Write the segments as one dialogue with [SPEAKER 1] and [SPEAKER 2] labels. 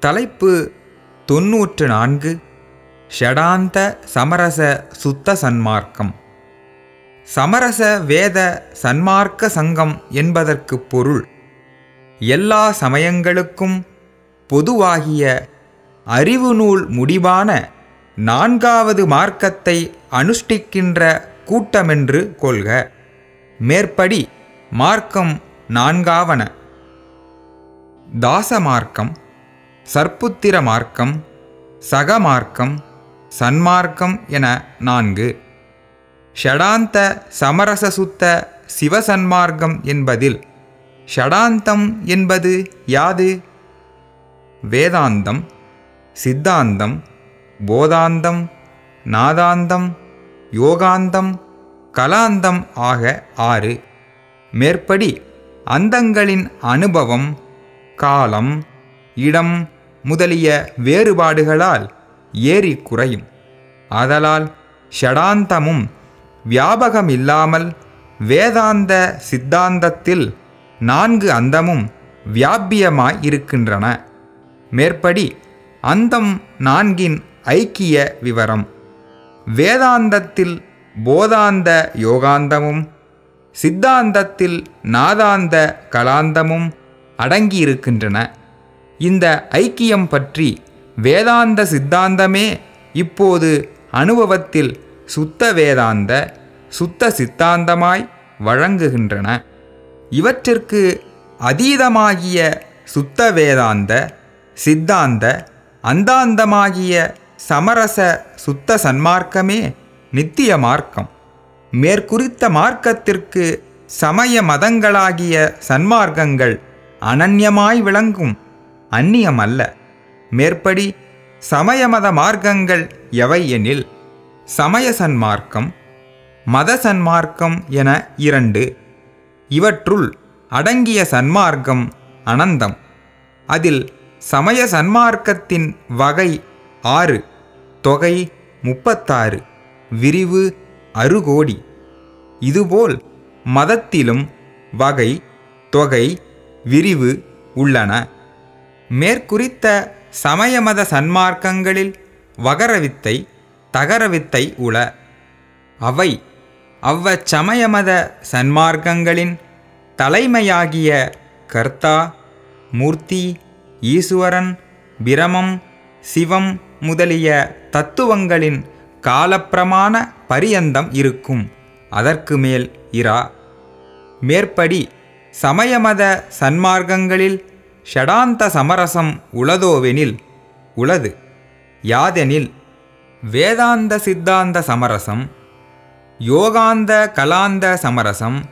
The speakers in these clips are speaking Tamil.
[SPEAKER 1] தலைப்பு தொன்னூற்று நான்கு ஷடாந்த சமரச சுத்த சன்மார்க்கம். சமரச வேத சன்மார்க்க சங்கம் என்பதற்கு பொருள் எல்லா சமயங்களுக்கும் பொதுவாகிய அறிவு நூல் முடிவான நான்காவது மார்க்கத்தை அனுஷ்டிக்கின்ற கூட்டமென்று கொள்க. மேற்படி மார்க்கம் நான்காவன. தாசமார்க்கம் சர்ப்புத்திர மார்க்கம் சகமார்க்கம் சன்மார்க்கம் என நான்கு. ஷடாந்த சமரசசுத்த சிவசன்மார்க்கம் என்பதில் ஷடாந்தம் என்பது யாது? வேதாந்தம் சித்தாந்தம் போதாந்தம் நாதாந்தம் யோகாந்தம் கலாந்தம் ஆக ஆறு. மேற்படி அந்தங்களின் அனுபவம் காலம் இடம் முதலிய வேறுபாடுகளால் ஏறி குறையும். ஆதலால் ஷடாந்தமும் வியாபகமில்லாமல் வேதாந்த சித்தாந்தத்தில் நான்கு அந்தமும் வியாபியமாய் இருக்கின்றன மேற்படி அந்தம் நான்கின் ஐக்கிய விவரம். வேதாந்தத்தில் போதாந்த யோகாந்தமும் சித்தாந்தத்தில் நாதாந்த கலாந்தமும் அடங்கியிருக்கின்றன. இந்த ஐக்கியம் பற்றி வேதாந்த சித்தாந்தமே இப்போது அனுபவத்தில் சுத்த வேதாந்த சுத்த சித்தாந்தமாய் வழங்குகின்றன. இவற்றிற்கு அதீதமாகிய சுத்த வேதாந்த சித்தாந்த அந்தாந்தமாகிய சமரச சுத்த சன்மார்க்கமே நித்திய மார்க்கம். மேற்குறித்த மார்க்கத்திற்கு சமய மதங்களாகிய சன்மார்க்கங்கள் அனன்யமாய் விளங்கும் அந்நியமல்ல. மேற்படி சமயமத மார்க்கங்கள் எவை எனில் சமய சன்மார்க்கம் மத சன்மார்க்கம் என இரண்டு. இவற்றுள் அடங்கிய சன்மார்க்கம் அனந்தம். அதில் சமய சன்மார்க்கத்தின் வகை ஆறு தொகை முப்பத்தாறு விரிவு அறுகோடி. இதுபோல் மதத்திலும் வகை தொகை விரிவு உள்ளன. மேற்குறித்த சமயமத சன்மார்க்கங்களில் வகரவித்தை தகரவித்தை உள. அவை அவ்வச்சமயமத சன்மார்க்கங்களின் தலைமையாகிய கர்த்தா மூர்த்தி ஈஸ்வரன் பிரமம் சிவம் முதலிய தத்துவங்களின் காலப்பிரமாண பரியந்தம் இருக்கும். அதற்கு மேல் இரா. மேற்படி சமயமத சன்மார்க்கங்களில் ஷடாந்த சமரசம் உளதோவெனில் உளது யாதெனில் வேதாந்த சித்தாந்த சமரசம் யோகாந்த கலாந்த சமரசம்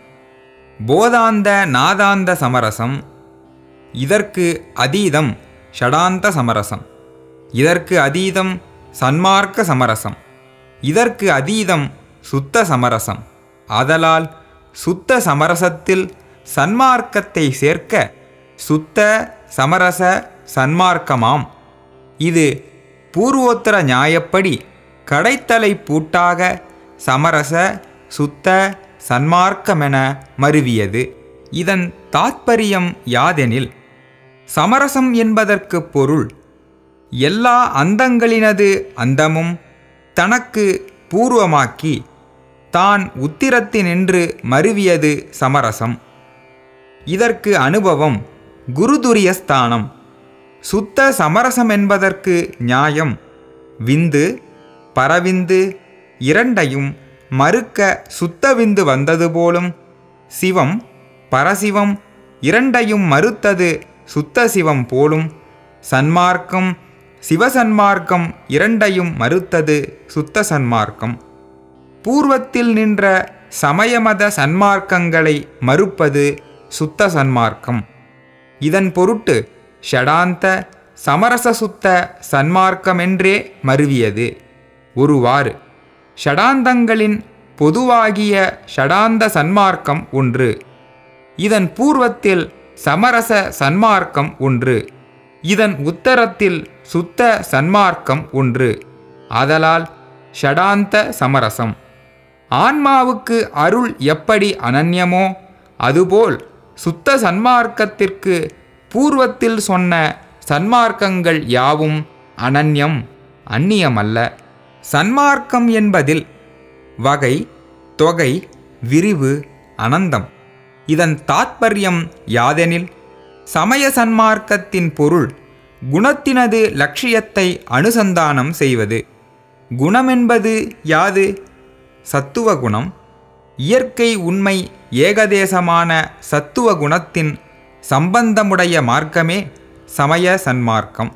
[SPEAKER 1] போதாந்த நாதாந்த சமரசம் இதற்கு அதீதம் ஷடாந்த சமரசம் இதற்கு அதீதம் சன்மார்க்க சமரசம் இதற்கு அதீதம் சுத்த சமரசம். ஆதலால் சுத்த சமரசத்தில் சன்மார்க்கத்தை சேர்க்க சுத்த சமரச சன்மார்க்கமாம். இது பூர்வோத்தர நியாயப்படி கடைத்தலை பூட்டாக சமரச சுத்த சன்மார்க்கமென மருவியது. இதன் தாத்பரியம் யாதெனில் சமரசம் என்பதற்கு பொருள் எல்லா அந்தங்களினது அந்தமும் தனக்கு பூர்வமாக்கி தான் உத்திரத்தினின்று மருவியது சமரசம். இதற்கு அனுபவம் குருதுரிய ஸ்தானம் சுத்த சமரசம் என்பதற்கு நியாயம். விந்து பரவிந்து இரண்டையும் மறுக்க சுத்த விந்து வந்தது போலும் சிவம் பரசிவம் இரண்டையும் மறுத்தது சுத்த சிவம் போலும் சன்மார்க்கம் சிவசன்மார்க்கம் இரண்டையும் மறுத்தது சுத்த சன்மார்க்கம். பூர்வத்தில் நின்ற சமயமத சன்மார்க்கங்களை மறுப்பது சுத்த சன்மார்க்கம். இதன் பொருட்டு ஷடாந்த சமரச சுத்த சன்மார்க்கமென்றே மருவியது. ஒருவாறு ஷடாந்தங்களின் பொதுவாகிய ஷடாந்த சன்மார்க்கம் ஒன்று. இதன் பூர்வத்தில் சமரச சன்மார்க்கம் ஒன்று. இதன் உத்தரத்தில் சுத்த சன்மார்க்கம் ஒன்று. ஆதலால் ஷடாந்த சமரசம். ஆன்மாவுக்கு அருள் எப்படி அனன்யமோ அதுபோல் சுத்த சன்மார்க்கத்திற்கு பூர்வத்தில் சொன்ன சன்மார்க்கங்கள் யாவும் அனன்யம் அந்நியமல்ல. சன்மார்க்கம் என்பதில் வகை தொகை விரிவு அனந்தம். இதன் தாத்பரியம் யாதெனில் சமய சன்மார்க்கத்தின் பொருள் குணத்தினது லட்சியத்தை அனுசந்தானம் செய்வது. குணமென்பது யாது? சத்துவ குணம். இயற்கை உண்மை ஏகதேசமான சத்துவ குணத்தின் சம்பந்தமுடைய மார்க்கமே சமய சன்மார்க்கம்.